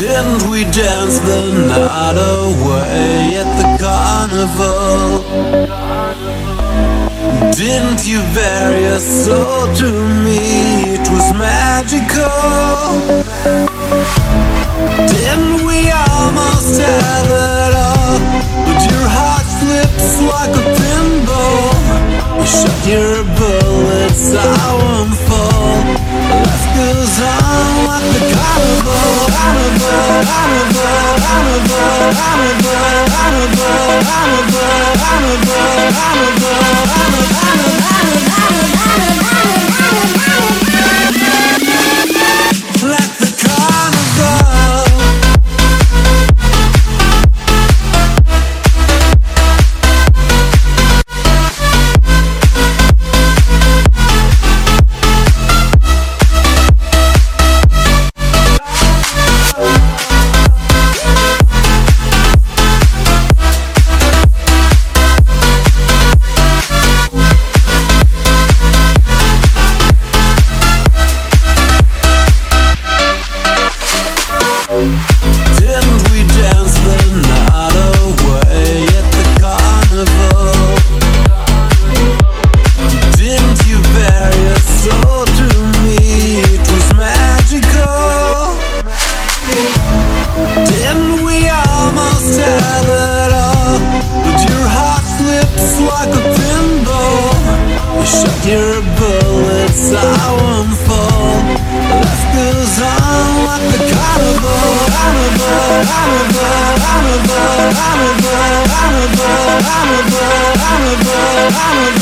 Didn't we dance the night away at the carnival? Didn't you bury your soul to me? It was magical. Didn't we almost have it all? But your heart slips like a pinball. You shot your bullets, I won't fall. Life goes on like the carnival, carnival, carnival, carnival, carnival, carnival. carnival. have it all But your heart slips like a pinball You shot your bullets, I won't fall. Life goes on like the carnival Carnival, carnival, carnival.